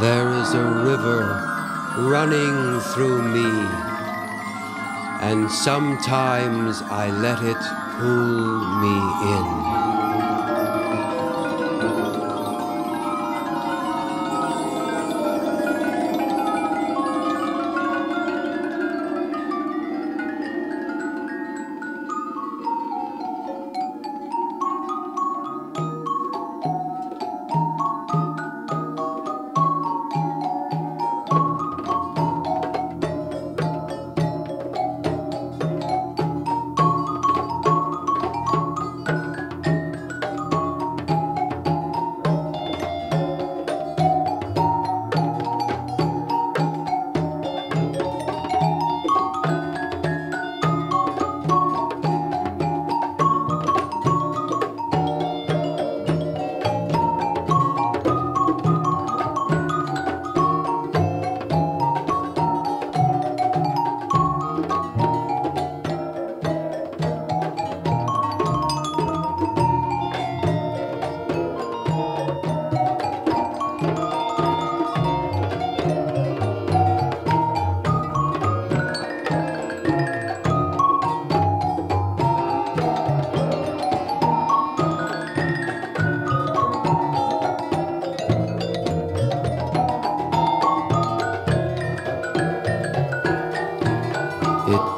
There is a river running through me, and sometimes I let it pull me in.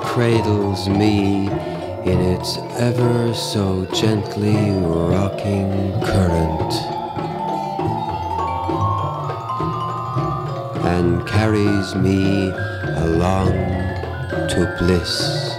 Cradles me in its ever so gently rocking current and carries me along to bliss.